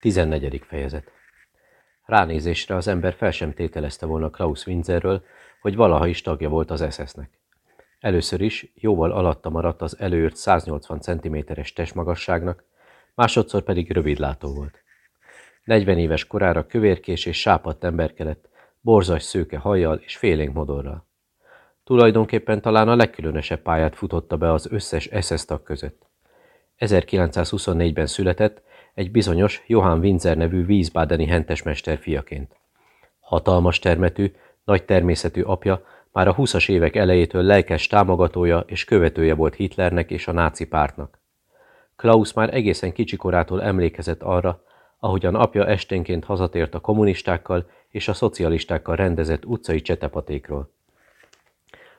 14. fejezet Ránézésre az ember fel sem tételezte volna Klaus Winzerről, hogy valaha is tagja volt az SS-nek. Először is jóval alatta maradt az előírt 180 cm-es testmagasságnak, másodszor pedig rövidlátó volt. 40 éves korára kövérkés és sápadt emberke lett, borzas szőke hajjal és félénk modorral. Tulajdonképpen talán a legkülönösebb pályát futotta be az összes SS tag között. 1924-ben született, egy bizonyos Johann Winzer nevű vízbádeni hentesmester fiaként. Hatalmas termetű, nagy természetű apja már a 20-as évek elejétől lelkes támogatója és követője volt Hitlernek és a náci pártnak. Klaus már egészen kicsikorától emlékezett arra, ahogyan apja esténként hazatért a kommunistákkal és a szocialistákkal rendezett utcai csetepatékról.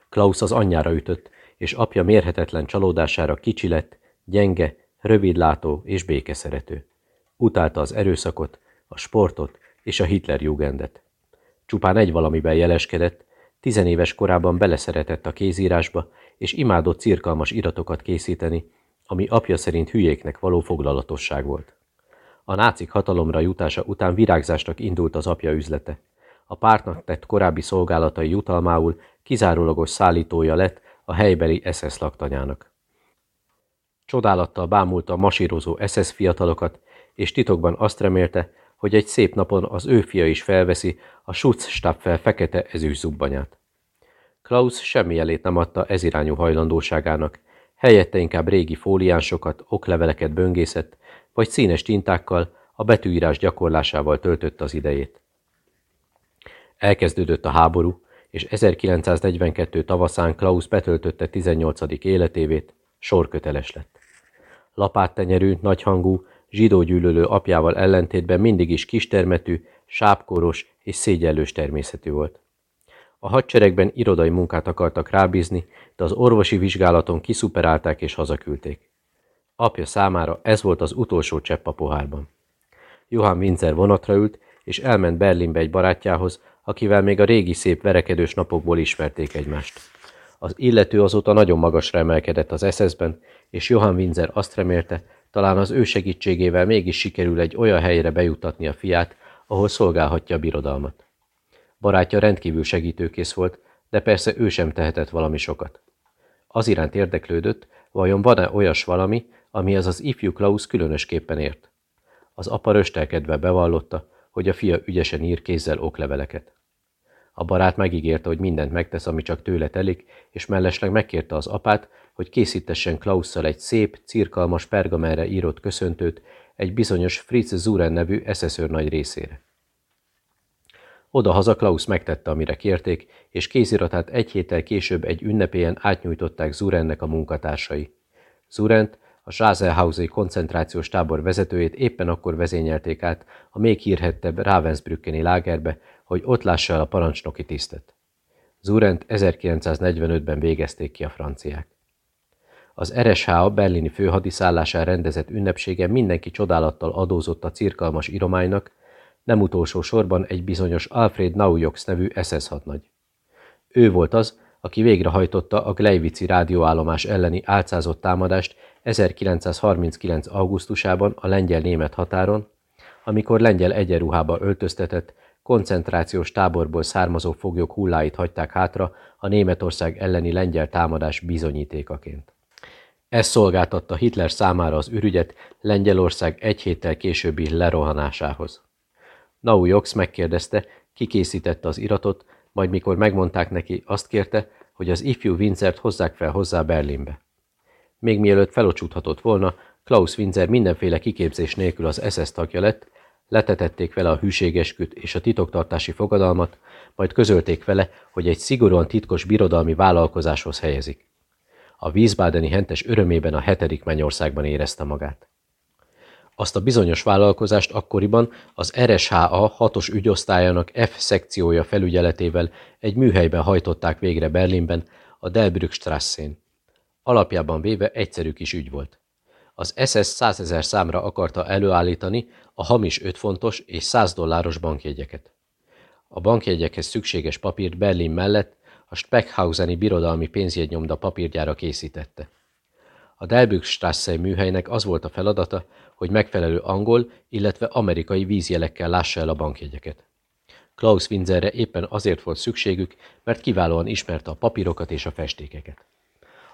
Klaus az anyjára ütött, és apja mérhetetlen csalódására kicsi lett, gyenge, rövidlátó és békeszerető. Utálta az erőszakot, a sportot és a Hitlerjugendet. Csupán egy valamiben jeleskedett, tizenéves korában beleszeretett a kézírásba, és imádott cirkalmas iratokat készíteni, ami apja szerint hülyéknek való foglalatosság volt. A nácik hatalomra jutása után virágzásnak indult az apja üzlete. A pártnak tett korábbi szolgálatai jutalmául kizárólagos szállítója lett a helybeli SS laktanyának. Csodálattal bámulta a masírozó SS fiatalokat, és titokban azt remélte, hogy egy szép napon az ő fia is felveszi a Schutzstaffel fekete ezüst. Klaus semmi jelét nem adta ezirányú hajlandóságának, helyette inkább régi fóliánsokat, okleveleket böngészett, vagy színes tintákkal, a betűírás gyakorlásával töltött az idejét. Elkezdődött a háború, és 1942 tavaszán Klaus betöltötte 18. életévét, sorköteles lett. Lapáttenyerű, nagyhangú, zsidógyűlölő apjával ellentétben mindig is kistermetű, sápkoros és szégyellős természetű volt. A hadseregben irodai munkát akartak rábízni, de az orvosi vizsgálaton kiszuperálták és hazaküldték. Apja számára ez volt az utolsó csepp a pohárban. Johann Winzer vonatra ült, és elment Berlinbe egy barátjához, akivel még a régi szép verekedős napokból ismerték egymást. Az illető azóta nagyon magasra emelkedett az SS-ben, és Johann Winzer azt remélte, talán az ő segítségével mégis sikerül egy olyan helyre bejutatni a fiát, ahol szolgálhatja a birodalmat. Barátja rendkívül segítőkész volt, de persze ő sem tehetett valami sokat. Az iránt érdeklődött, vajon van-e olyas valami, amihez az ifjú Klaus különösképpen ért. Az apa röstelkedve bevallotta, hogy a fia ügyesen ír kézzel okleveleket. A barát megígérte, hogy mindent megtesz, ami csak tőle telik, és mellesleg megkérte az apát, hogy készítessen Klausszal egy szép, cirkalmas pergamenre írott köszöntőt egy bizonyos Fritz Zuren nevű eszeszőr nagy részére. Oda-haza Klaus megtette, amire kérték, és kéziratát egy héttel később egy ünnepélyen átnyújtották Zurennek a munkatársai. Zurent, a Sázelhausai koncentrációs tábor vezetőjét éppen akkor vezényelték át a még hírhettebb Ravensbrückeni lágerbe, hogy ott lássa el a parancsnoki tisztet. Zurent 1945-ben végezték ki a franciák. Az RSH a berlini főhadiszállásán rendezett ünnepsége mindenki csodálattal adózott a cirkalmas irománynak, nem utolsó sorban egy bizonyos Alfred Naujox nevű SS hadnagy. Ő volt az, aki végrehajtotta a Gleivici rádióállomás elleni álcázott támadást 1939. augusztusában a lengyel-német határon, amikor lengyel egyenruhába öltöztetett, koncentrációs táborból származó foglyok hulláit hagyták hátra a Németország elleni lengyel támadás bizonyítékaként. Ez szolgáltatta Hitler számára az ürügyet Lengyelország egy héttel későbbi lerohanásához. Nau Jox megkérdezte, ki készítette az iratot, majd mikor megmondták neki, azt kérte, hogy az ifjú Winzert hozzák fel hozzá Berlinbe. Még mielőtt felocsúthatott volna, Klaus Winzer mindenféle kiképzés nélkül az SS tagja lett, letetették vele a hűségesküt és a titoktartási fogadalmat, majd közölték vele, hogy egy szigorúan titkos birodalmi vállalkozáshoz helyezik. A vízbádeni hentes örömében a hetedik mennyországban érezte magát. Azt a bizonyos vállalkozást akkoriban az RSHA hatos ügyosztályának F szekciója felügyeletével egy műhelyben hajtották végre Berlinben, a Delbrückstrasszén. Alapjában véve egyszerű kis ügy volt. Az SS 100 ezer számra akarta előállítani a hamis 5 fontos és 100 dolláros bankjegyeket. A bankjegyekhez szükséges papírt Berlin mellett a Speckhauseni birodalmi pénzjegynyomda papírgyára készítette. A Delbüchstrasse műhelynek az volt a feladata, hogy megfelelő angol, illetve amerikai vízjelekkel lássa el a bankjegyeket. Klaus Winzerre éppen azért volt szükségük, mert kiválóan ismerte a papírokat és a festékeket.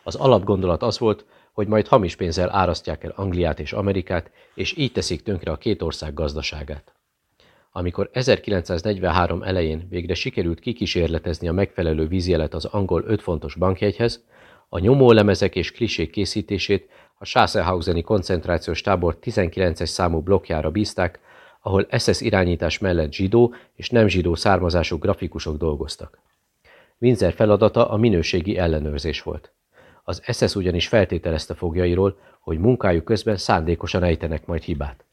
Az alapgondolat az volt, hogy majd hamis pénzzel árasztják el Angliát és Amerikát, és így teszik tönkre a két ország gazdaságát. Amikor 1943 elején végre sikerült kikísérletezni a megfelelő vízjelet az angol 5 fontos bankjegyhez, a nyomólemezek és klisék készítését a Schasselhauseni koncentrációs tábor 19-es számú blokkjára bízták, ahol SS irányítás mellett zsidó és nem zsidó származású grafikusok dolgoztak. Windsor feladata a minőségi ellenőrzés volt. Az SS ugyanis feltételezte fogjairól, hogy munkájuk közben szándékosan ejtenek majd hibát.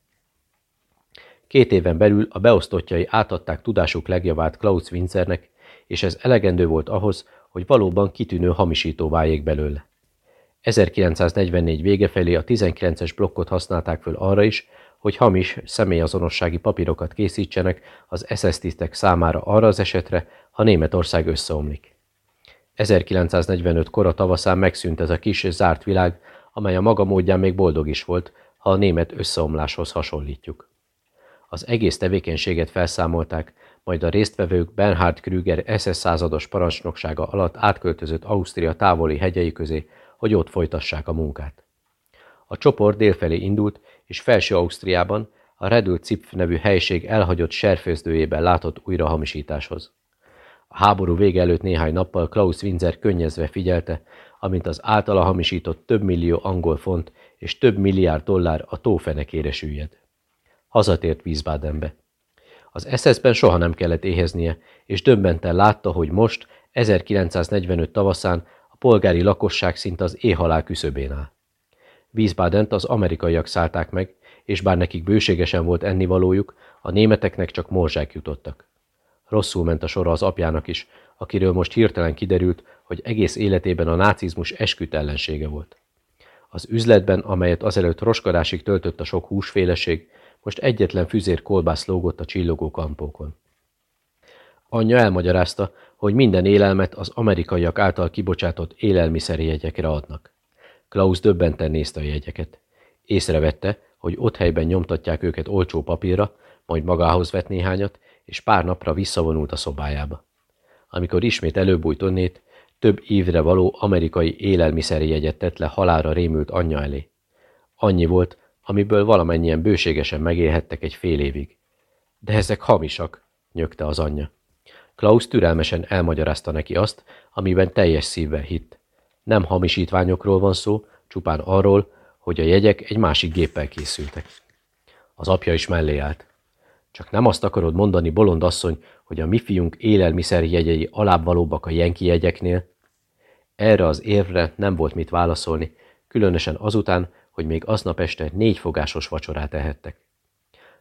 Két éven belül a beosztottjai átadták tudásuk legjavát Klaus Winzernek, és ez elegendő volt ahhoz, hogy valóban kitűnő hamisító váljék belőle. 1944 vége felé a 19-es blokkot használták föl arra is, hogy hamis személyazonossági papírokat készítsenek az SS tisztek számára arra az esetre, ha Németország összeomlik. 1945 kora tavaszán megszűnt ez a kis és zárt világ, amely a maga módján még boldog is volt, ha a német összeomláshoz hasonlítjuk. Az egész tevékenységet felszámolták, majd a résztvevők Bernhard Krüger SS százados parancsnoksága alatt átköltözött Ausztria távoli hegyei közé, hogy ott folytassák a munkát. A csoport délfelé indult, és felső Ausztriában a Redül Zipf nevű helység elhagyott serfőzdőjében látott újrahamisításhoz. Háború vége előtt néhány nappal Klaus Winzer könnyezve figyelte, amint az általa hamisított több millió angol font és több milliárd dollár a tófenekére süllyed. Hazatért Wiesbadenbe. Az SS-ben soha nem kellett éheznie, és döbbenten látta, hogy most, 1945 tavaszán a polgári lakosság szinte az éhhalál küszöbén áll. Wiesbadent az amerikaiak szállták meg, és bár nekik bőségesen volt ennivalójuk, a németeknek csak morzsák jutottak. Rosszul ment a sora az apjának is, akiről most hirtelen kiderült, hogy egész életében a nácizmus esküt ellensége volt. Az üzletben, amelyet azelőtt roskadásig töltött a sok húsféleség, most egyetlen füzér kolbász lógott a csillogó kampókon. Anyja elmagyarázta, hogy minden élelmet az amerikaiak által kibocsátott élelmiszeri jegyekre adnak. Klaus döbbenten nézte a jegyeket. Észrevette, hogy ott helyben nyomtatják őket olcsó papírra, majd magához vett néhányat, és pár napra visszavonult a szobájába. Amikor ismét előbújt onnét, több évre való amerikai élelmiszeri jegyet tett le halára rémült anyja elé. Annyi volt, amiből valamennyien bőségesen megélhettek egy fél évig. De ezek hamisak, nyögte az anyja. Klaus türelmesen elmagyarázta neki azt, amiben teljes szívvel hitt. Nem hamisítványokról van szó, csupán arról, hogy a jegyek egy másik géppel készültek. Az apja is mellé állt. Csak nem azt akarod mondani, bolond asszony, hogy a mi fiunk élelmiszer jegyei alábbvalóbbak a jenki jegyeknél? Erre az érvre nem volt mit válaszolni, különösen azután, hogy még aznap este négy fogásos vacsorát ehettek.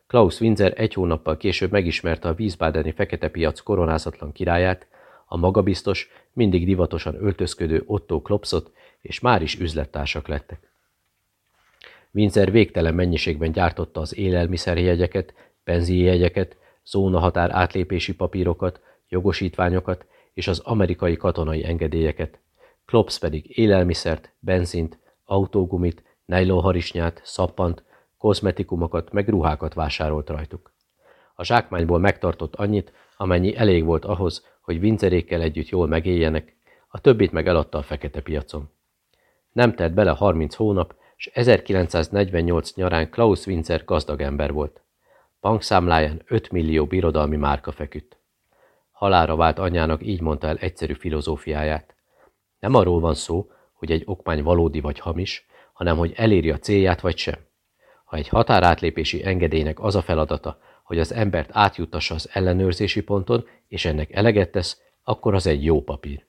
Klaus Winzer egy hónappal később megismerte a Wiesbadeni fekete piac koronázatlan királyát, a magabiztos, mindig divatosan öltözködő Otto Klopsot, és már is üzlettársak lettek. Winzer végtelen mennyiségben gyártotta az élelmiszerjegyeket, benzinjegyeket, zónahatár átlépési papírokat, jogosítványokat és az amerikai katonai engedélyeket. Klops pedig élelmiszert, benzint, autógumit, nejlóharisnyát, szappant, kozmetikumokat meg ruhákat vásárolt rajtuk. A zsákmányból megtartott annyit, amennyi elég volt ahhoz, hogy vincerékkel együtt jól megéljenek, a többit meg eladta a fekete piacon. Nem telt bele 30 hónap, és 1948 nyarán Klaus Winzer gazdag ember volt. Bankszámláján 5 millió birodalmi márka feküdt. Halára vált anyjának így mondta el egyszerű filozófiáját. Nem arról van szó, hogy egy okmány valódi vagy hamis, hanem hogy eléri a célját vagy sem. Ha egy határátlépési engedélynek az a feladata, hogy az embert átjuttassa az ellenőrzési ponton, és ennek eleget tesz, akkor az egy jó papír.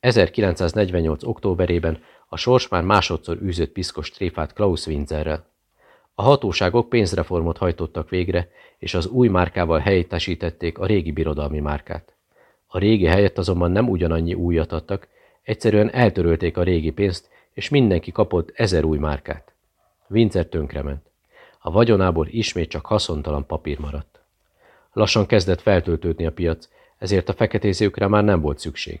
1948. októberében a sors már másodszor űzött piszkos tréfát Klaus Winzerrel. A hatóságok pénzreformot hajtottak végre, és az új márkával helyettesítették a régi birodalmi márkát. A régi helyett azonban nem ugyanannyi újat adtak, egyszerűen eltörölték a régi pénzt, és mindenki kapott ezer új márkát. Winzer tönkrement. A vagyonából ismét csak haszontalan papír maradt. Lassan kezdett feltöltődni a piac, ezért a feketézőkre már nem volt szükség.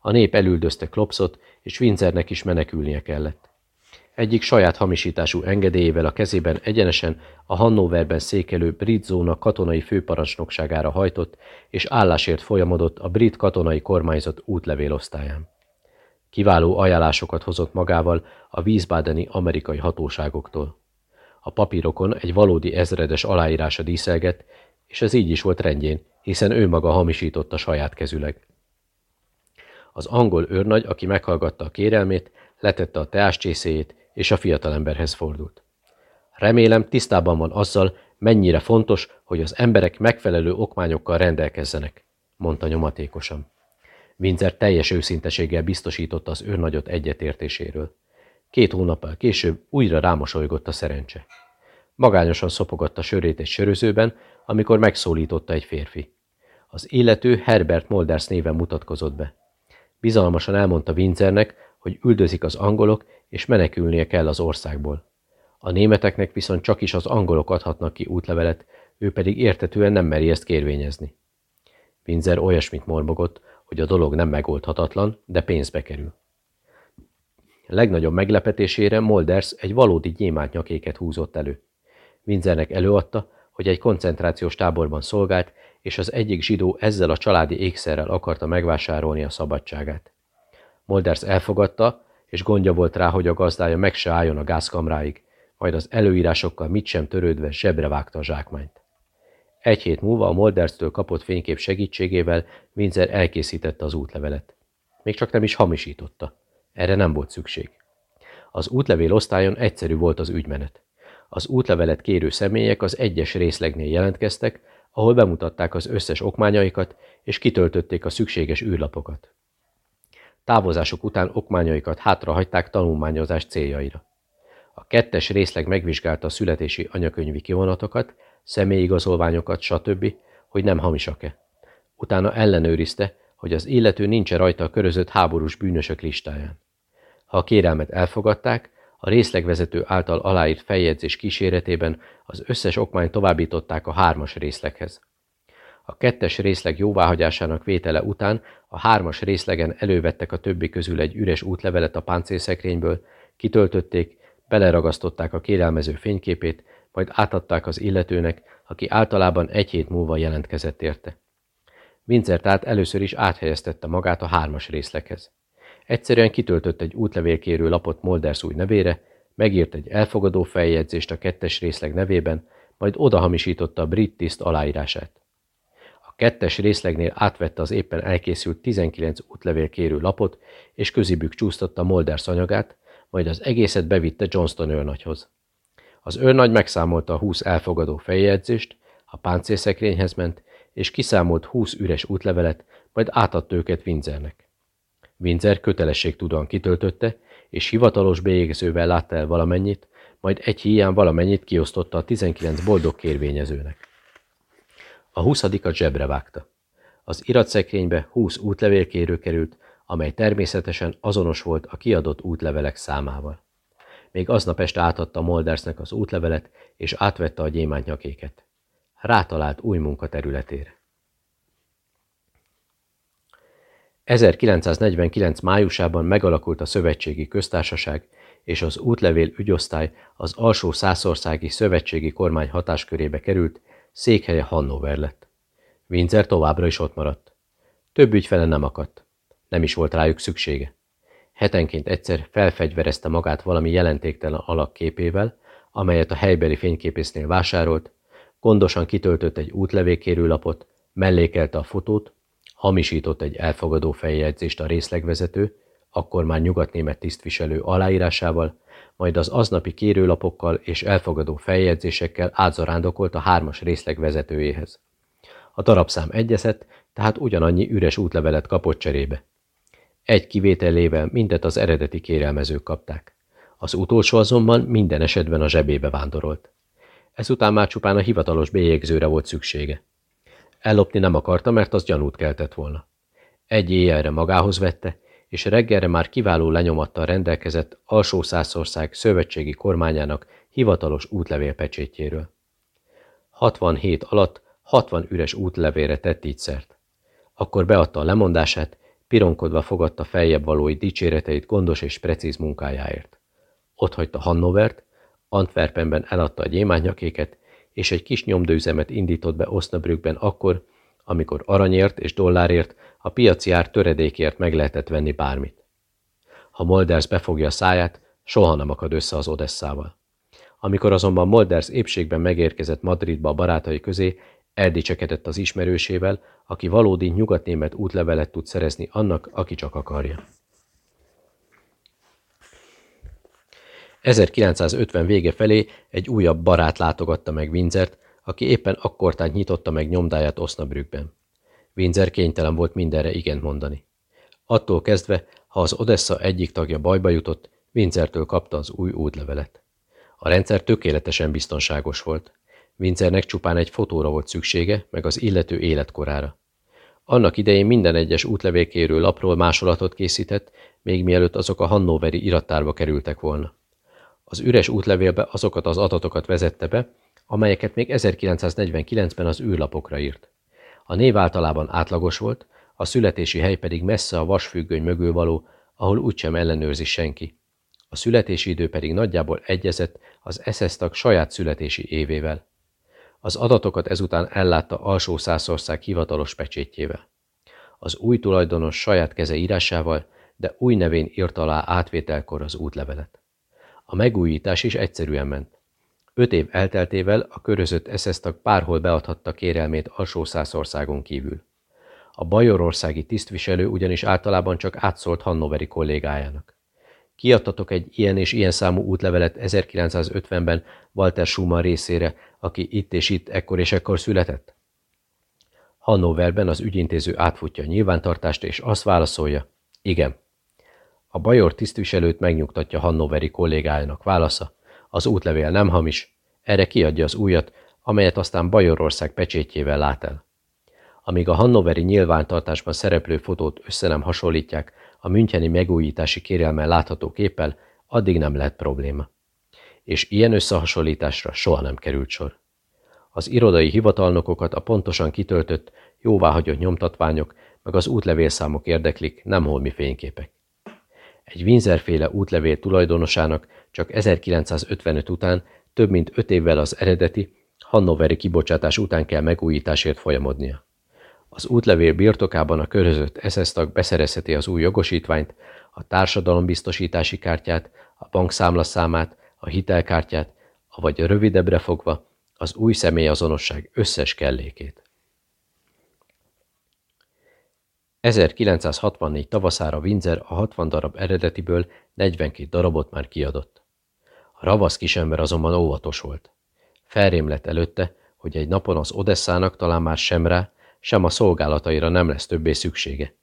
A nép elüldözte Klopszot, és Winzernek is menekülnie kellett. Egyik saját hamisítású engedélyével a kezében egyenesen a Hannoverben székelő brit zóna katonai főparancsnokságára hajtott, és állásért folyamodott a brit katonai kormányzat útlevélosztályán. Kiváló ajánlásokat hozott magával a vízbádeni amerikai hatóságoktól. A papírokon egy valódi ezredes aláírása díszelgett, és ez így is volt rendjén, hiszen ő maga hamisította saját kezüleg. Az angol őrnagy, aki meghallgatta a kérelmét, letette a teáscsészéjét, és a fiatalemberhez fordult. Remélem tisztában van azzal, mennyire fontos, hogy az emberek megfelelő okmányokkal rendelkezzenek, mondta nyomatékosan. Windsor teljes őszinteséggel biztosította az őrnagyot egyetértéséről. Két hónappal később újra rámosolygott a szerencse. Magányosan szopogatta sörét egy sörözőben, amikor megszólította egy férfi. Az illető Herbert Molders néven mutatkozott be. Bizalmasan elmondta Windsornek, hogy üldözik az angolok, és menekülnie kell az országból. A németeknek viszont csak is az angolok adhatnak ki útlevelet, ő pedig értetően nem meri ezt kérvényezni. Windsor olyasmit mormogott, hogy a dolog nem megoldhatatlan, de pénzbe kerül. Legnagyobb meglepetésére Molders egy valódi gyémánt nyakéket húzott elő. Windsornek előadta, hogy egy koncentrációs táborban szolgált, és az egyik zsidó ezzel a családi ékszerrel akarta megvásárolni a szabadságát. Molders elfogadta, és gondja volt rá, hogy a gazdája meg se álljon a gázkamráig, majd az előírásokkal mit sem törődve zsebre vágta a zsákmányt. Egy hét múlva a Molderstől kapott fénykép segítségével Windsor elkészítette az útlevelet. Még csak nem is hamisította. Erre nem volt szükség. Az útlevél osztályon egyszerű volt az ügymenet. Az útlevelet kérő személyek az egyes részlegnél jelentkeztek, ahol bemutatták az összes okmányaikat, és kitöltötték a szükséges űrlapokat. Távozások után okmányaikat hátrahagyták tanulmányozás céljaira. A kettes részleg megvizsgálta a születési anyakönyvi kivonatokat, személyigazolványokat, stb., hogy nem hamisak-e. Utána ellenőrizte, hogy az illető nincs-e rajta a körözött háborús bűnösök listáján. Ha a kérelmet elfogadták, a részlegvezető által aláírt feljegyzés kíséretében az összes okmányt továbbították a hármas részleghez. A kettes részleg jóváhagyásának vétele után a hármas részlegen elővettek a többi közül egy üres útlevelet a páncélszekrényből, kitöltötték, beleragasztották a kérelmező fényképét, majd átadták az illetőnek, aki általában egy hét múlva jelentkezett érte. Windsor tehát először is áthelyeztette magát a hármas részleghez. Egyszerűen kitöltött egy útlevélkérő lapot Molders új nevére, megírt egy elfogadó feljegyzést a kettes részleg nevében, majd odahamisította a brit tiszt aláírását. Kettes részlegnél átvette az éppen elkészült 19 útlevélkérő lapot, és közibük csúsztatta Molders anyagát, majd az egészet bevitte Johnston őrnagyhoz. Az őrnagy megszámolta a 20 elfogadó feljegyzést, a páncélszekrényhez ment, és kiszámolt 20 üres útlevelet, majd átadta őket Windsornek. Windsor kötelességtudóan kitöltötte, és hivatalos bélyegzővel látta el valamennyit, majd egy híján valamennyit kiosztotta a 19 boldog kérvényezőnek. A huszadikat zsebre vágta. Az iratszekrénybe 20 útlevélkérő került, amely természetesen azonos volt a kiadott útlevelek számával. Még aznap este átadta Moldersnek az útlevelet, és átvette a gyémántnyakéket. Rátalált új munkaterületére. 1949. májusában megalakult a Szövetségi Köztársaság, és az útlevél ügyosztály az alsó százországi szövetségi kormány hatáskörébe került, székhelye Hannover lett. Windsor továbbra is ott maradt. Több ügyfele nem akadt. Nem is volt rájuk szüksége. Hetenként egyszer felfegyverezte magát valami jelentéktelen alak képével, amelyet a helybeli fényképésznél vásárolt, gondosan kitöltött egy útlevékérőlapot, mellékelte a fotót, hamisított egy elfogadó feljegyzést a részlegvezető, akkor már nyugatnémet tisztviselő aláírásával, majd az aznapi kérőlapokkal és elfogadó feljegyzésekkel átzarándokolt a hármas részleg vezetőjéhez. A darabszám egyezett, tehát ugyanannyi üres útlevelet kapott cserébe. Egy kivételével mindet az eredeti kérelmezők kapták. Az utolsó azonban minden esetben a zsebébe vándorolt. Ezután már csupán a hivatalos bélyegzőre volt szüksége. Ellopni nem akarta, mert az gyanút keltett volna. Egy éjjelre magához vette, és reggelre már kiváló lenyomattal rendelkezett alsó százország szövetségi kormányának hivatalos útlevélpecsétjéről. 67 alatt 60 üres útlevélre tett így szert. Akkor beadta a lemondását, pironkodva fogadta feljebb valói dicséreteit gondos és precíz munkájáért. Ott hagyta Hannovert, Antwerpenben eladta a gyémántnyakéket, és egy kis nyomdőüzemet indított be Osnabrückben akkor, amikor aranyért és dollárért a piaci ár töredékért meg lehetett venni bármit. Ha Molders befogja a száját, soha nem akad össze az Odesszával. Amikor azonban Molders épségben megérkezett Madridba a barátai közé, eldicsekedett az ismerősével, aki valódi nyugatnémet útlevelet tud szerezni annak, aki csak akarja. 1950 vége felé egy újabb barát látogatta meg Windsert, aki éppen akkortán nyitotta meg nyomdáját Osnabrückben. Windsor kénytelen volt mindenre igent mondani. Attól kezdve, ha az Odessa egyik tagja bajba jutott, Windsertől kapta az új útlevelet. A rendszer tökéletesen biztonságos volt. Windsernek csupán egy fotóra volt szüksége, meg az illető életkorára. Annak idején minden egyes útlevélkérő lapról másolatot készített, még mielőtt azok a Hannoveri irattárba kerültek volna. Az üres útlevélbe azokat az adatokat vezette be, amelyeket még 1949-ben az űrlapokra írt. A név általában átlagos volt, a születési hely pedig messze a vasfüggöny mögül való, ahol úgysem ellenőrzi senki. A születési idő pedig nagyjából egyezett az SS tag saját születési évével. Az adatokat ezután ellátta alsó százország hivatalos pecsétjével. Az új tulajdonos saját keze írásával, de új nevén írt alá átvételkor az útlevelet. A megújítás is egyszerűen ment. Öt év elteltével a körözött SS tag párhol beadhatta kérelmét alsó százországon kívül. A bajorországi tisztviselő ugyanis általában csak átszólt Hannoveri kollégájának. Kiadtatok egy ilyen és ilyen számú útlevelet 1950-ben Walter Schumann részére, aki itt és itt ekkor és ekkor született? Hannoverben az ügyintéző átfutja a nyilvántartást, és azt válaszolja, igen. A bajor tisztviselőt megnyugtatja Hannoveri kollégájának válasza, az útlevél nem hamis, erre kiadja az újat, amelyet aztán Bajorország pecsétjével lát el. Amíg a Hannoveri nyilvántartásban szereplő fotót össze nem hasonlítják a Müncheni megújítási kérelmen látható képpel, addig nem lehet probléma. És ilyen összehasonlításra soha nem került sor. Az irodai hivatalnokokat a pontosan kitöltött, jóváhagyott nyomtatványok meg az útlevélszámok érdeklik, nem holmi fényképek. Egy Winzerféle útlevél tulajdonosának csak 1955 után, több mint öt évvel az eredeti, Hannoveri kibocsátás után kell megújításért folyamodnia. Az útlevél birtokában a körözött SS tag beszerezheti az új jogosítványt, a társadalombiztosítási kártyát, a bankszámlaszámát, a hitelkártyát, avagy rövidebbre fogva az új személyazonosság összes kellékét. 1964 tavaszára Windsor a 60 darab eredetiből 42 darabot már kiadott. A ravasz kisember azonban óvatos volt. Felrém lett előtte, hogy egy napon az Odesszának talán már sem rá, sem a szolgálataira nem lesz többé szüksége.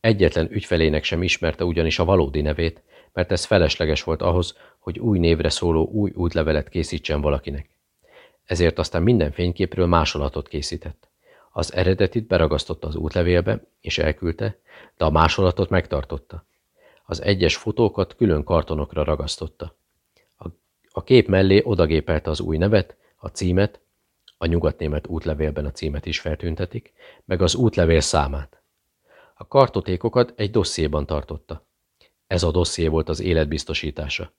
Egyetlen ügyfelének sem ismerte ugyanis a valódi nevét, mert ez felesleges volt ahhoz, hogy új névre szóló új útlevelet készítsen valakinek. Ezért aztán minden fényképről másolatot készített. Az eredetit beragasztotta az útlevélbe, és elküldte, de a másolatot megtartotta. Az egyes fotókat külön kartonokra ragasztotta. A, a kép mellé odagépelte az új nevet, a címet, a nyugatnémet útlevélben a címet is feltüntetik, meg az útlevél számát. A kartotékokat egy dossziéban tartotta. Ez a dosszié volt az életbiztosítása.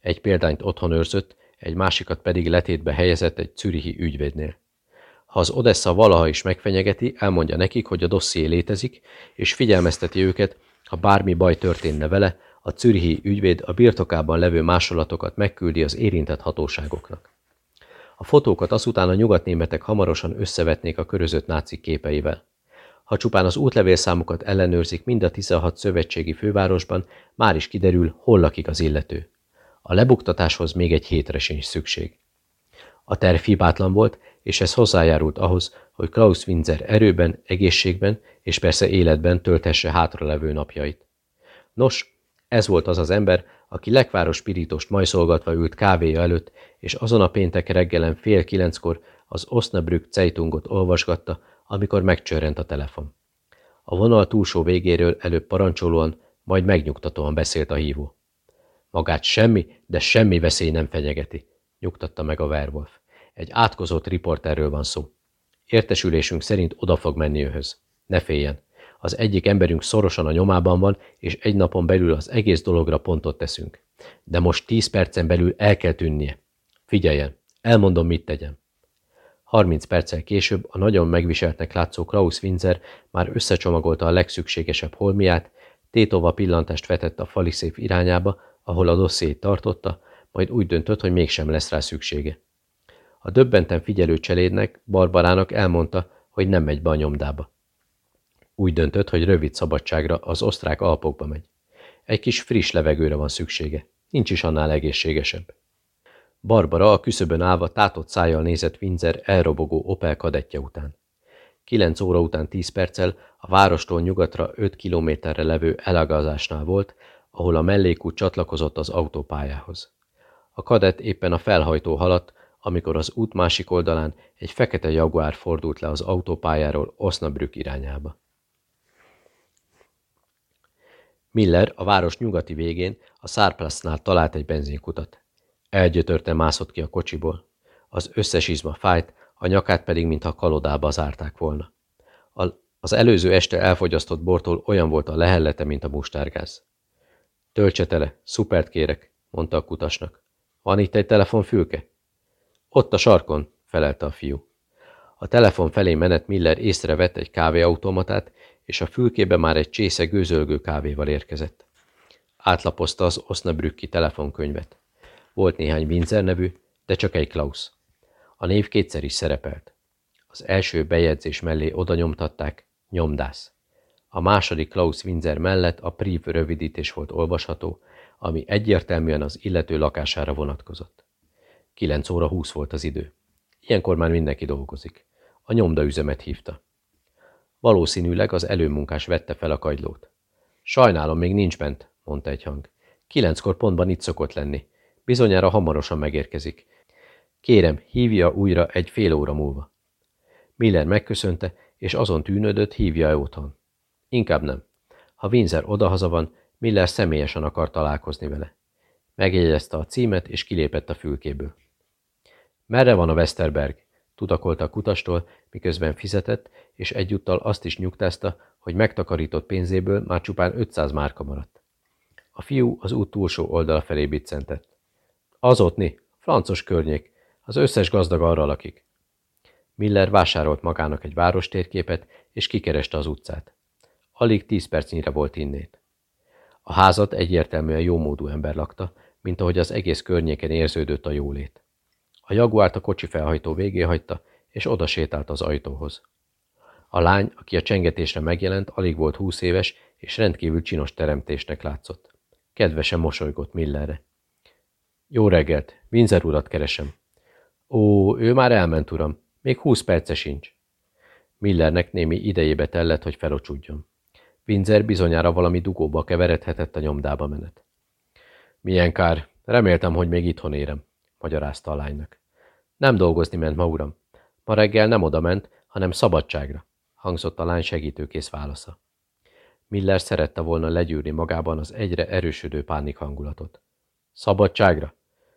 Egy példányt otthon őrzött, egy másikat pedig letétbe helyezett egy czürihi ügyvédnél. Ha az Odessa valaha is megfenyegeti, elmondja nekik, hogy a dosszié létezik, és figyelmezteti őket, ha bármi baj történne vele, a czürihi ügyvéd a birtokában levő másolatokat megküldi az érintett hatóságoknak. A fotókat azután a nyugatnémetek hamarosan összevetnék a körözött nácik képeivel. Ha csupán az útlevélszámokat ellenőrzik mind a 16 szövetségi fővárosban, már is kiderül, hol lakik az illető. A lebuktatáshoz még egy hétre sincs szükség. A terv hibátlan volt, és ez hozzájárult ahhoz, hogy Klaus Winzer erőben, egészségben és persze életben töltesse hátralevő napjait. Nos, ez volt az az ember, aki lekváros pirítost majszolgatva ült kávéja előtt, és azon a péntek reggelen fél kilenckor az Osnabrück Zeitungot olvasgatta, amikor megcsörrent a telefon. A vonal túlsó végéről előbb parancsolóan, majd megnyugtatóan beszélt a hívó. Magát semmi, de semmi veszély nem fenyegeti, nyugtatta meg a Werwolf. Egy átkozott riporterről van szó. Értesülésünk szerint oda fog menni őhöz. Ne féljen. Az egyik emberünk szorosan a nyomában van, és egy napon belül az egész dologra pontot teszünk. De most tíz percen belül el kell tűnnie. Figyeljen, elmondom, mit tegyen. 30 perccel később a nagyon megviseltnek látszó Klaus Winzer már összecsomagolta a legszükségesebb holmiát, tétova pillantást vetett a fali szép irányába, ahol a dossziét tartotta, majd úgy döntött, hogy mégsem lesz rá szüksége. A döbbenten figyelő cselédnek, Barbarának elmondta, hogy nem megy be a nyomdába. Úgy döntött, hogy rövid szabadságra az osztrák alpokba megy. Egy kis friss levegőre van szüksége, nincs is annál egészségesebb. Barbara a küszöbön állva tátott szájjal nézett Windsor elrobogó Opel kadettje után. Kilenc óra után tíz perccel a várostól nyugatra öt kilométerre levő elagazásnál volt, ahol a mellékút csatlakozott az autópályához. A kadett éppen a felhajtó haladt, amikor az út másik oldalán egy fekete jaguár fordult le az autópályáról Osnabrück irányába. Miller a város nyugati végén a Szárplasznál talált egy benzinkutat. Elgyötörten mászott ki a kocsiból. Az összes izma fájt, a nyakát pedig, mintha kalodába zárták volna. A, az előző este elfogyasztott bortól olyan volt a lehellete, mint a mustárgáz. Töltse tele, szupert kérek, mondta a kutasnak. Van itt egy telefonfülke? Ott a sarkon, felelte a fiú. A telefon felé menet Miller észrevett egy kávéautomatát, és a fülkébe már egy csésze gőzölgő kávéval érkezett. Átlapozta az Osnabrücki telefonkönyvet. Volt néhány Windsor nevű, de csak egy Klaus. A név kétszer is szerepelt. Az első bejegyzés mellé oda nyomtatták, nyomdász. A második Klaus Windsor mellett a PRIV rövidítés volt olvasható, ami egyértelműen az illető lakására vonatkozott. 9 óra 20 volt az idő. Ilyenkor már mindenki dolgozik. A nyomdaüzemet hívta. Valószínűleg az előmunkás vette fel a kagylót. Sajnálom, még nincs bent, mondta egy hang. Kilenckor pontban itt szokott lenni. Bizonyára hamarosan megérkezik. Kérem, hívja újra egy fél óra múlva. Miller megköszönte, és azon tűnődött, hívja-e otthon. Inkább nem. Ha Windsor odahaza van, Miller személyesen akar találkozni vele. Megjegyezte a címet, és kilépett a fülkéből. Merre van a Westerberg? Tudakolta a kutastól, miközben fizetett, és egyúttal azt is nyugtázta, hogy megtakarított pénzéből már csupán 500 márka maradt. A fiú az út túlsó oldala felé biccentett. Az ottni, francos környék, az összes gazdag arra lakik. Miller vásárolt magának egy várostérképet, és kikereste az utcát. Alig tíz percnyire volt innét. A házat egyértelműen jómódú ember lakta, mint ahogy az egész környéken érződött a jólét. A jaguárt a kocsi felhajtó végé hagyta, és oda sétált az ajtóhoz. A lány, aki a csengetésre megjelent, alig volt húsz éves, és rendkívül csinos teremtésnek látszott. Kedvesen mosolygott Millerre. Jó reggelt, Windsor urat keresem. Ó, ő már elment, uram. Még húsz perce sincs. Millernek némi idejébe tellett, hogy felocsudjon. Windsor bizonyára valami dugóba keveredhetett a nyomdába menet. Milyen kár, reméltem, hogy még itthon érem, magyarázta a lánynak. Nem dolgozni ment ma, uram. Ma reggel nem oda ment, hanem szabadságra, hangzott a lány segítőkész válasza. Miller szerette volna legyűrni magában az egyre erősödő pánik hangulatot. Szabadságra?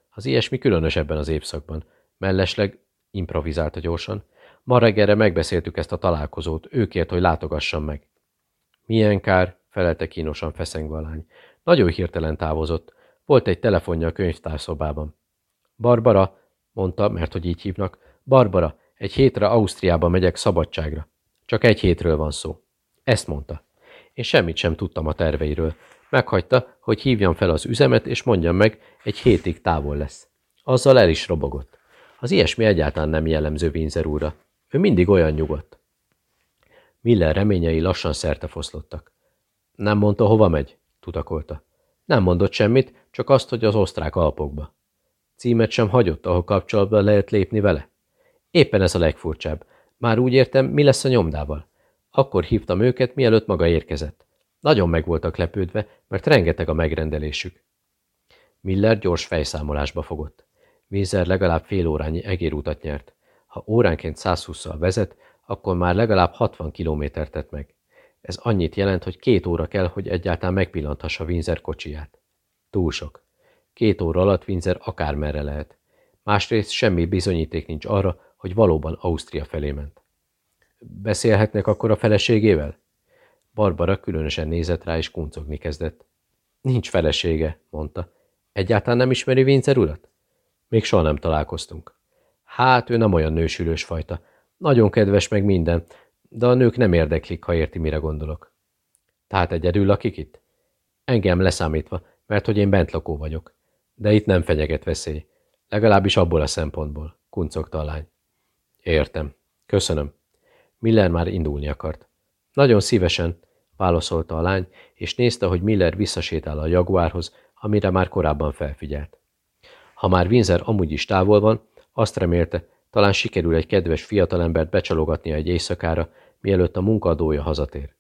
Az ilyesmi különös az évszakban. Mellesleg improvizálta gyorsan. Ma reggelre megbeszéltük ezt a találkozót, ő kért, hogy látogassam meg. Milyen kár, felelte kínosan feszengve a lány. Nagyon hirtelen távozott. Volt egy telefonja a könyvtárszobában. Barbara, mondta, mert hogy így hívnak, Barbara, egy hétre Ausztriába megyek szabadságra. Csak egy hétről van szó. Ezt mondta. Én semmit sem tudtam a terveiről. Meghagyta, hogy hívjam fel az üzemet, és mondjam meg, egy hétig távol lesz. Azzal el is robogott. Az ilyesmi egyáltalán nem jellemző Windsor úrra. Ő mindig olyan nyugodt. Miller reményei lassan szerte foszlottak. Nem mondta, hova megy? tudakolta. Nem mondott semmit, csak azt, hogy az osztrák alpokba. Címet sem hagyott, ahol kapcsolatba lehet lépni vele? Éppen ez a legfurcsább. Már úgy értem, mi lesz a nyomdával. Akkor hívtam őket, mielőtt maga érkezett. Nagyon meg voltak lepődve, mert rengeteg a megrendelésük. Miller gyors fejszámolásba fogott. Vízer legalább fél órányi egérutat nyert. Ha óránként 120-szal vezet, akkor már legalább 60 kilométert tett meg. Ez annyit jelent, hogy két óra kell, hogy egyáltalán megpillanthassa Windsor kocsiját. Túl sok. Két óra alatt Windsor akármerre lehet. Másrészt semmi bizonyíték nincs arra, hogy valóban Ausztria felé ment. Beszélhetnek akkor a feleségével? Barbara különösen nézett rá, és kuncogni kezdett. Nincs felesége, mondta. Egyáltalán nem ismeri Vincer urat? Még soha nem találkoztunk. Hát, ő nem olyan nősülős fajta. Nagyon kedves meg minden, de a nők nem érdeklik, ha érti, mire gondolok. Tehát egyedül lakik itt? Engem leszámítva, mert hogy én bent lakó vagyok. De itt nem fenyeget veszély. Legalábbis abból a szempontból, kuncogta a lány. Értem. Köszönöm. Miller már indulni akart. Nagyon szívesen, válaszolta a lány, és nézte, hogy Miller visszasétál a jaguárhoz, amire már korábban felfigyelt. Ha már Windsor amúgy is távol van, azt remélte, talán sikerül egy kedves fiatalembert becsalogatnia egy éjszakára, mielőtt a munkadója hazatér.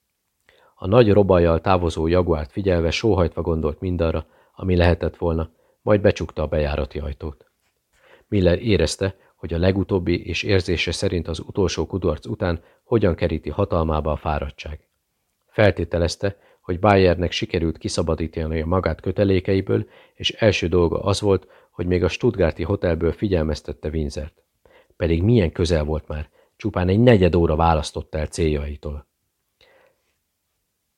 A nagy robajjal távozó jaguárt figyelve sóhajtva gondolt mindarra, ami lehetett volna, majd becsukta a bejárati ajtót. Miller érezte, hogy a legutóbbi és érzése szerint az utolsó kudarc után hogyan keríti hatalmába a fáradtság. Feltételezte, hogy Bayernek sikerült kiszabadítani a magát kötelékeiből, és első dolga az volt, hogy még a Stuttgarti hotelből figyelmeztette Winzert. Pedig milyen közel volt már, csupán egy negyed óra választott el céljaitól.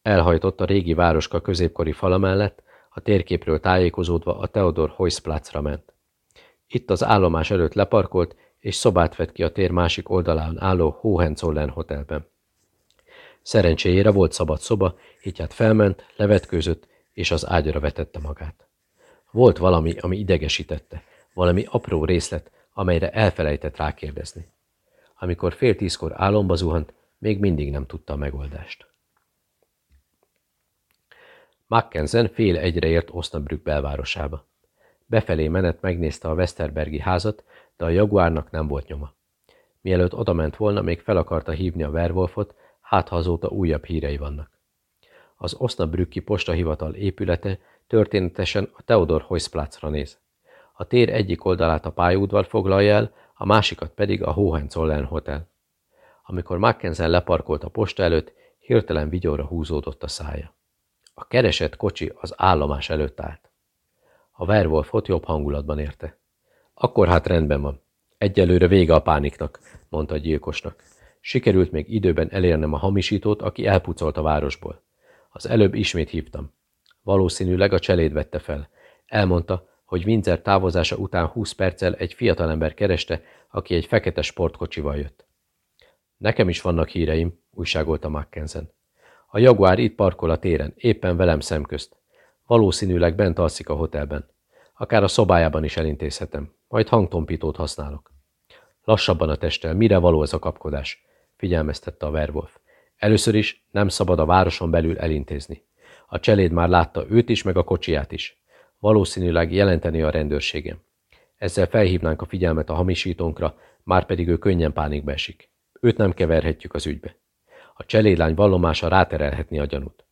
Elhajtott a régi városka középkori fala mellett, a térképről tájékozódva a Theodor Heusplatzra ment. Itt az állomás előtt leparkolt, és szobát vett ki a tér másik oldalán álló Hohenzollern hotelben. Szerencséjére volt szabad szoba, így hát felment, levetkőzött, és az ágyra vetette magát. Volt valami, ami idegesítette, valami apró részlet, amelyre elfelejtett rákérdezni. Amikor fél tízkor álomba zuhant, még mindig nem tudta a megoldást. Mackensen fél egyre ért Osnabrück belvárosába. Befelé menet megnézte a Westerbergi házat, de a jaguárnak nem volt nyoma. Mielőtt odament volna, még fel akarta hívni a Werwolfot, hát ha azóta újabb hírei vannak. Az Osnabrücki postahivatal épülete történetesen a Theodor Heusplatzra néz. A tér egyik oldalát a pályaudvar foglalja el, a másikat pedig a Hohenzollern Hotel. Amikor Mackensen leparkolt a posta előtt, hirtelen vigyorra húzódott a szája. A keresett kocsi az állomás előtt állt. A Werwolfot jobb hangulatban érte. Akkor hát rendben van. Egyelőre vége a pániknak, mondta a gyilkosnak. Sikerült még időben elérnem a hamisítót, aki elpucolt a városból. Az előbb ismét hívtam. Valószínűleg a cseléd vette fel. Elmondta, hogy Windsor távozása után 20 perccel egy fiatalember kereste, aki egy fekete sportkocsival jött. Nekem is vannak híreim, újságolta Mackensen. A Jaguár itt parkol a téren, éppen velem szemközt. Valószínűleg bent alszik a hotelben. Akár a szobájában is elintézhetem. Majd hangtompítót használok. Lassabban a testtel, mire való ez a kapkodás? Figyelmeztette a Werwolf. Először is nem szabad a városon belül elintézni. A cseléd már látta őt is, meg a kocsiját is. Valószínűleg jelenteni a rendőrségem. Ezzel felhívnánk a figyelmet a hamisítónkra, már pedig ő könnyen pánikba esik. Őt nem keverhetjük az ügybe. A cselédlány vallomása ráterelhetni a gyanút.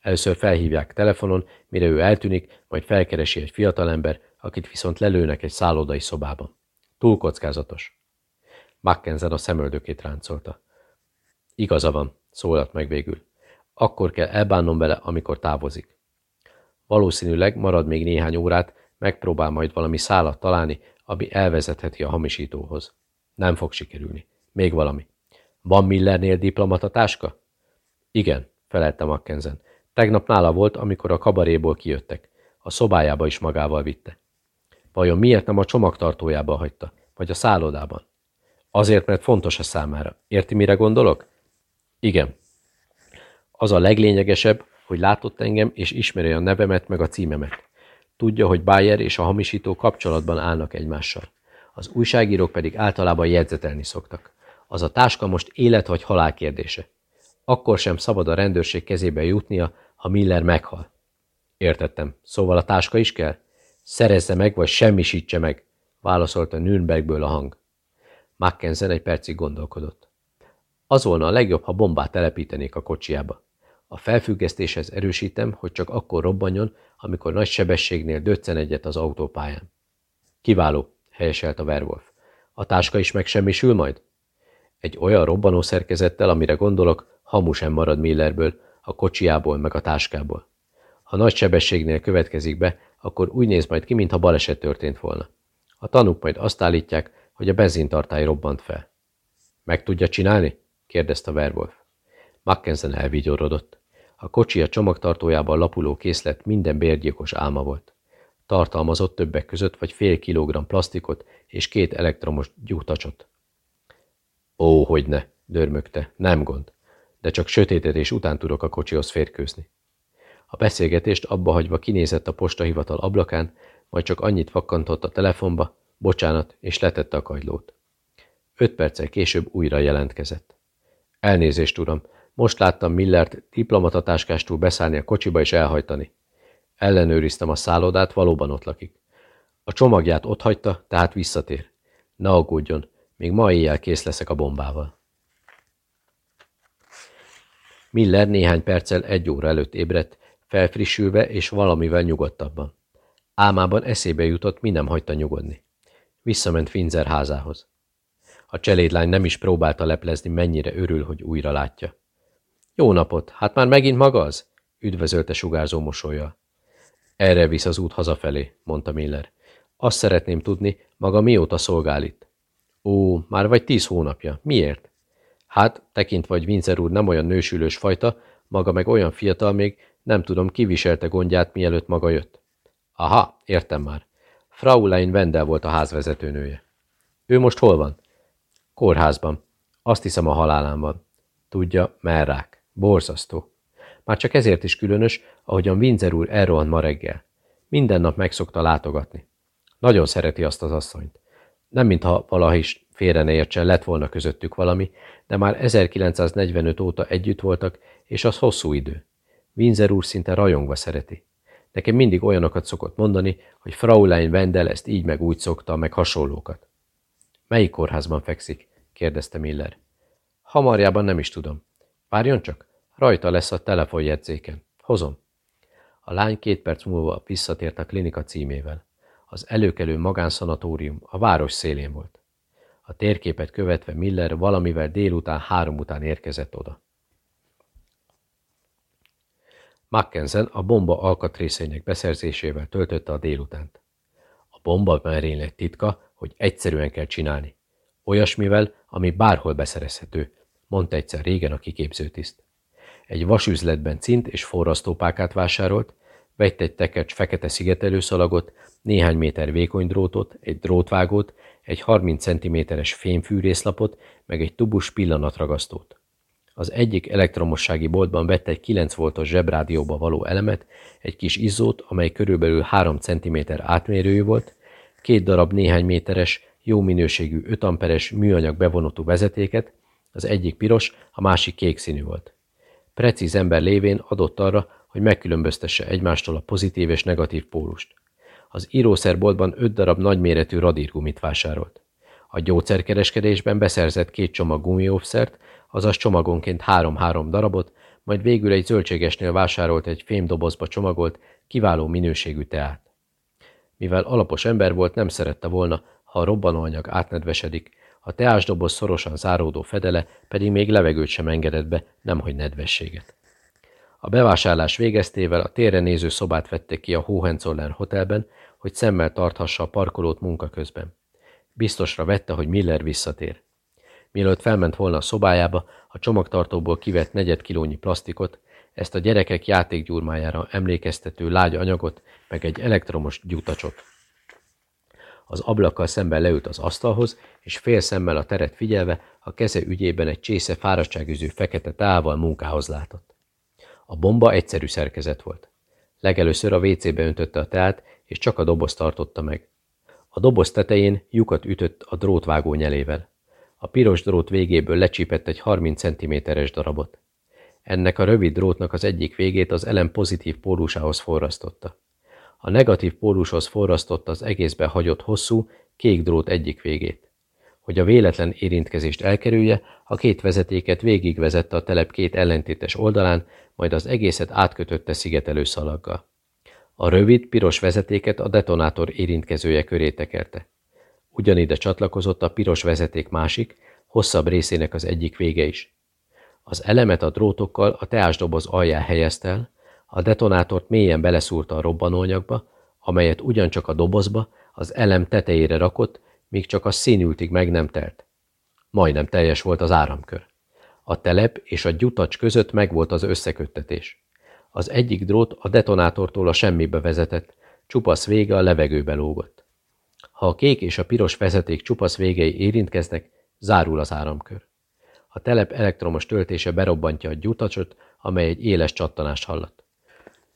Először felhívják telefonon, mire ő eltűnik, majd felkeresi egy fiatalember, akit viszont lelőnek egy szállodai szobában. Túl kockázatos. Mackenzen a szemöldökét ráncolta. Igaza van, szólalt meg végül. Akkor kell elbánnom vele, amikor távozik. Valószínűleg marad még néhány órát, megpróbál majd valami szállat találni, ami elvezetheti a hamisítóhoz. Nem fog sikerülni. Még valami. Van Millernél diplomata táska? Igen, felelte Mackenzen. Tegnap nála volt, amikor a kabaréból kijöttek. A szobájába is magával vitte. Vajon miért nem a csomagtartójába hagyta, vagy a szállodában? Azért, mert fontos a számára. Érti, mire gondolok? Igen. Az a leglényegesebb, hogy látott engem, és ismeri a nevemet meg a címemet. Tudja, hogy Bayer és a hamisító kapcsolatban állnak egymással. Az újságírók pedig általában jegyzetelni szoktak. Az a táska most élet vagy halál kérdése. Akkor sem szabad a rendőrség kezébe jutnia, ha Miller meghal. Értettem. Szóval a táska is kell? Szerezze meg, vagy semmisítse meg, válaszolta Nürnbergből a hang. Mackensen egy percig gondolkodott. Az volna a legjobb, ha bombát telepítenék a kocsiába. A felfüggesztéshez erősítem, hogy csak akkor robbanjon, amikor nagy sebességnél döccen egyet az autópályán. Kiváló, helyeselt a Werwolf. A táska is megsemmisül majd? Egy olyan robbanó szerkezettel, amire gondolok, hamu sem marad Millerből, a kocsiából meg a táskából. Ha nagy sebességnél következik be, akkor úgy néz majd ki, mintha baleset történt volna. A tanúk majd azt állítják, hogy a benzintartály robbant fel. Meg tudja csinálni? kérdezte Werwolf. Mackensen elvigyorodott. A kocsi a csomagtartójában lapuló készlet minden bérgyilkos álma volt. Tartalmazott többek között vagy fél kilogramm plasztikot és két elektromos gyújtacsot. Ó, hogy ne, dörmögte, nem gond, de csak sötétedés után tudok a kocsihoz férkőzni. A beszélgetést abba hagyva kinézett a postahivatal ablakán, majd csak annyit fakkantott a telefonba, bocsánat, és letette a kagylót. Öt perccel később újra jelentkezett. Elnézést, uram, most láttam Millert diplomatatáskástól beszállni a kocsiba és elhajtani. Ellenőriztem a szállodát, valóban ott lakik. A csomagját ott hagyta, tehát visszatér. Ne aggódjon, még ma éjjel kész leszek a bombával. Miller néhány perccel egy óra előtt ébredt, felfrissülve és valamivel nyugodtabban. Álmában eszébe jutott, mi nem hagyta nyugodni. Visszament Finzer házához. A cselédlány nem is próbálta leplezni, mennyire örül, hogy újra látja. Jó napot, hát már megint maga az? üdvözölte sugárzó mosolya. Erre visz az út hazafelé, mondta Miller. Azt szeretném tudni, maga mióta szolgál itt? Ó, már vagy tíz hónapja. Miért? Hát, tekintve, hogy Windsor úr nem olyan nősülős fajta, maga meg olyan fiatal még, nem tudom, kiviselte gondját, mielőtt maga jött. Aha, értem már. Fraulein Wendel volt a házvezetőnője. Ő most hol van? Kórházban. Azt hiszem a halálán van. Tudja, merrák. Borzasztó. Már csak ezért is különös, ahogyan Windsor úr elrohant ma reggel. Minden nap megszokta látogatni. Nagyon szereti azt az asszonyt. Nem mintha valaha is félre ne értsen, lett volna közöttük valami, de már 1945 óta együtt voltak, és az hosszú idő. Windsor úr szinte rajongva szereti. Nekem mindig olyanokat szokott mondani, hogy Fraulein Wendel ezt így meg úgy szokta, meg hasonlókat. Melyik kórházban fekszik? kérdezte Miller. Hamarjában nem is tudom. Várjon csak, rajta lesz a telefonjegyzéken. Hozom. A lány két perc múlva visszatért a klinika címével. Az előkelő magánszanatórium a város szélén volt. A térképet követve Miller valamivel délután három után érkezett oda. Mackensen a bomba alkatrészeinek beszerzésével töltötte a délutánt. A bomba merénylet titka, hogy egyszerűen kell csinálni. Olyasmivel, ami bárhol beszerezhető, mondta egyszer régen a kiképzőtiszt. Egy vasüzletben cint és forrasztópákát vásárolt, vett egy tekercs fekete szigetelőszalagot, néhány méter vékony drótot, egy drótvágót, egy 30 cm-es fémfűrészlapot, meg egy tubus pillanatragasztót. Az egyik elektromossági boltban vett egy 9 voltos zsebrádióba való elemet, egy kis izzót, amely körülbelül 3 cm átmérőjű volt, két darab néhány méteres, jó minőségű 5 amperes műanyag bevonatú vezetéket, az egyik piros, a másik kék színű volt. Precíz ember lévén adott arra, hogy megkülönböztesse egymástól a pozitív és negatív pólust. Az írószerboltban öt darab nagyméretű radírgumit vásárolt. A gyógyszerkereskedésben beszerzett két csomag gumiófszert, azaz csomagonként három-három darabot, majd végül egy zöldségesnél vásárolt egy fémdobozba csomagolt, kiváló minőségű teát. Mivel alapos ember volt, nem szerette volna, ha a robbanóanyag átnedvesedik, a teásdoboz szorosan záródó fedele pedig még levegőt sem engedett be, nemhogy nedvességet. A bevásárlás végeztével a térre néző szobát vették ki a Hohenzollern hotelben, hogy szemmel tarthassa a parkolót munka közben. Biztosra vette, hogy Miller visszatér. Mielőtt felment volna a szobájába, a csomagtartóból kivett negyed kilónyi plastikot, ezt a gyerekek játékgyurmájára emlékeztető lágy anyagot, meg egy elektromos gyutacsot. Az ablakkal szemben leült az asztalhoz, és fél szemmel a teret figyelve a keze ügyében egy csésze fáradtságüző fekete tával munkához látott. A bomba egyszerű szerkezet volt. Legelőször a WC-be öntötte a teát, és csak a doboz tartotta meg. A doboz tetején lyukat ütött a drótvágó nyelével. A piros drót végéből lecsípett egy 30 cm-es darabot. Ennek a rövid drótnak az egyik végét az elem pozitív pólusához forrasztotta. A negatív pólushoz forrasztotta az egészbe hagyott hosszú, kék drót egyik végét. Hogy a véletlen érintkezést elkerülje, a két vezetéket végigvezette a telep két ellentétes oldalán, majd az egészet átkötötte szigetelő szalaggal. A rövid, piros vezetéket a detonátor érintkezője köré tekerte. Ugyanide csatlakozott a piros vezeték másik, hosszabb részének az egyik vége is. Az elemet a drótokkal a teásdoboz alján helyezte el, a detonátort mélyen beleszúrta a robbanóanyagba, amelyet ugyancsak a dobozba, az elem tetejére rakott, míg csak a színültig meg nem telt. Majdnem teljes volt az áramkör. A telep és a gyutacs között megvolt az összeköttetés. Az egyik drót a detonátortól a semmibe vezetett, csupasz vége a levegőbe lógott. Ha a kék és a piros vezeték csupasz végei érintkeznek, zárul az áramkör. A telep elektromos töltése berobbantja a gyutacsot, amely egy éles csattanást hallat.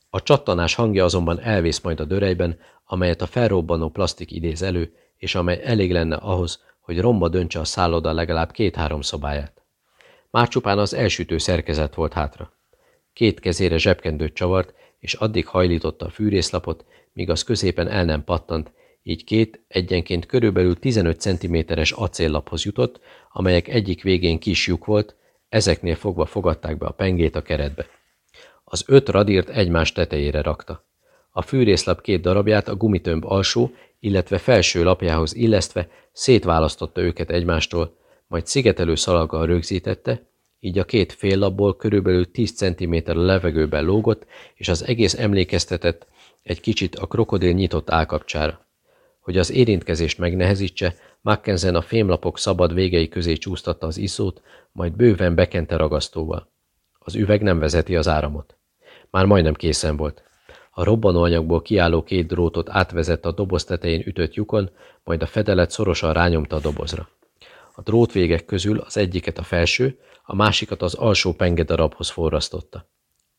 A csattanás hangja azonban elvész majd a dörejben, amelyet a felrobbanó plastik idéz elő, és amely elég lenne ahhoz, hogy romba döntse a szálloda legalább két-három szobáját. Már csupán az elsütő szerkezet volt hátra. Két kezére zsebkendőt csavart, és addig hajlította a fűrészlapot, míg az középen el nem pattant, így két egyenként körülbelül 15 cm-es acéllaphoz jutott, amelyek egyik végén kis lyuk volt, ezeknél fogva fogadták be a pengét a keretbe. Az öt radírt egymás tetejére rakta. A fűrészlap két darabját a gumitömb alsó, illetve felső lapjához illesztve szétválasztotta őket egymástól, majd szigetelő szalaggal rögzítette, így a két fél labból körülbelül 10 cm levegőben lógott, és az egész emlékeztetett egy kicsit a krokodil nyitott állkapcsára. Hogy az érintkezést megnehezítse, Mackenzen a fémlapok szabad végei közé csúsztatta az iszót, majd bőven bekente ragasztóval. Az üveg nem vezeti az áramot. Már majdnem készen volt. A robbanóanyagból kiálló két drótot átvezett a doboz tetején ütött lyukon, majd a fedelet szorosan rányomta a dobozra. A drótvégek közül az egyiket a felső, a másikat az alsó pengedarabhoz forrasztotta.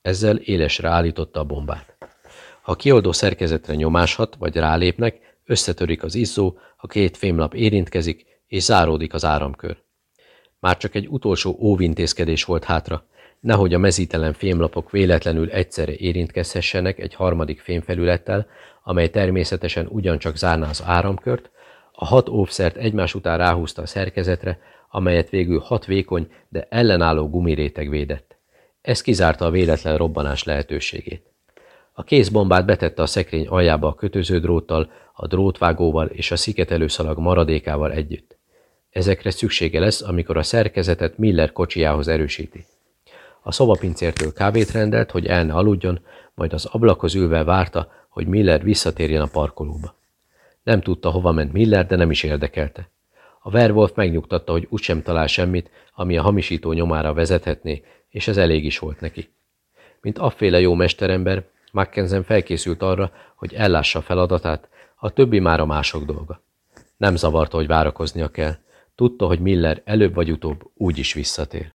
Ezzel élesre állította a bombát. Ha a kioldó szerkezetre nyomáshat vagy rálépnek, összetörik az izzó, a két fémlap érintkezik, és záródik az áramkör. Már csak egy utolsó óvintézkedés volt hátra, nehogy a mezítelen fémlapok véletlenül egyszerre érintkezhessenek egy harmadik fémfelülettel, amely természetesen ugyancsak zárná az áramkört, a hat óvszert egymás után ráhúzta a szerkezetre, amelyet végül hat vékony, de ellenálló gumiréteg védett. Ez kizárta a véletlen robbanás lehetőségét. A kézbombát betette a szekrény aljába a kötöződróttal, a drótvágóval és a sziketelőszalag maradékával együtt. Ezekre szüksége lesz, amikor a szerkezetet Miller kocsijához erősíti. A szobapincértől kávét rendelt, hogy el ne aludjon, majd az ablakhoz ülve várta, hogy Miller visszatérjen a parkolóba. Nem tudta, hova ment Miller, de nem is érdekelte. A Werwolf megnyugtatta, hogy úgysem talál semmit, ami a hamisító nyomára vezethetné, és ez elég is volt neki. Mint afféle jó mesterember, Mackenzen felkészült arra, hogy ellássa feladatát, a többi már a mások dolga. Nem zavarta, hogy várakoznia kell. Tudta, hogy Miller előbb vagy utóbb úgy is visszatér.